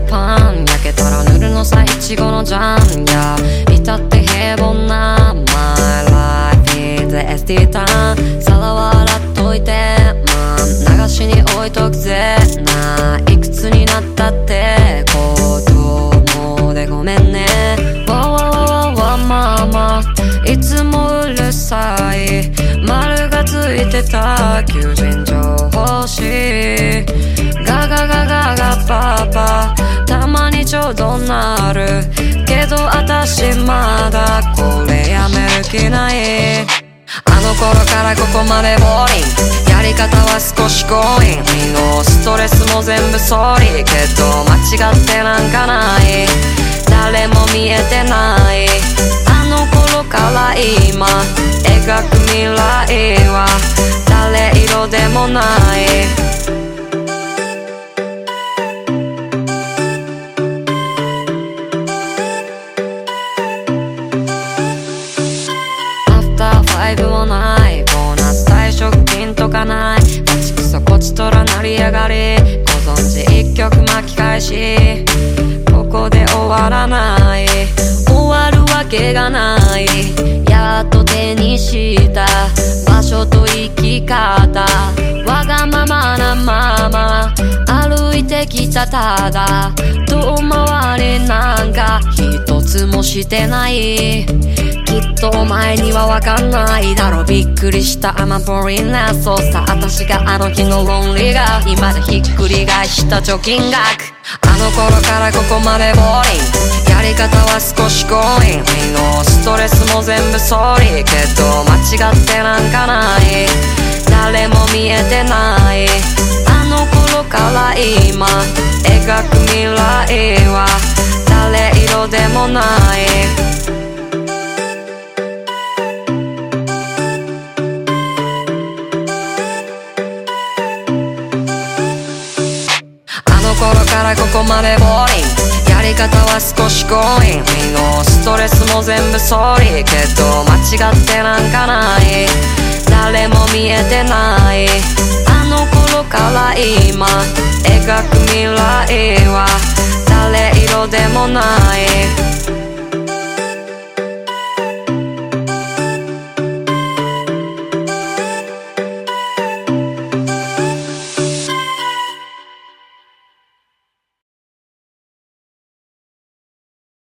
パン焼けたらぬるのさいちごのジャンや至って平凡な My life is SD ターン皿は洗っといてまあ流しに置いとくぜ。ないくつになったって子供でごめんね。わわわわわまあまあいつもうるさい。丸がついてた求人情報誌。ガガガガガパパ。どなる？けど私まだこれやめる気ない。あの頃からここまでボーリン。やり方は少し強引。のストレスも全部ソーリー。けど間違ってなんかない。誰も見えてない。あの頃から今描く未来は誰色でもない。成り上がりご存知一曲巻き返し。ここで終わらない。終わるわけがない。やっと手にした。場所と生き方。わがままなまま。歩いてきたただ。遠回りなんか。一つもしてない。きっとお前にはわかんないだろびっくりしたアマボリンなそうさ私があの日の論理が今でひっくり返した貯金額。あの頃からここまでボーリンやり方は少し強引のストレスも全部ソーリー。けど間違ってなんかない。誰も見えてない。あの頃から今描く未来は誰色でもない。からここまでボーリンやり方は少し強引。のストレスも全部ソーリーけど間違ってなんかない。誰も見えてない。あの頃から今。描く未来は誰色でもない。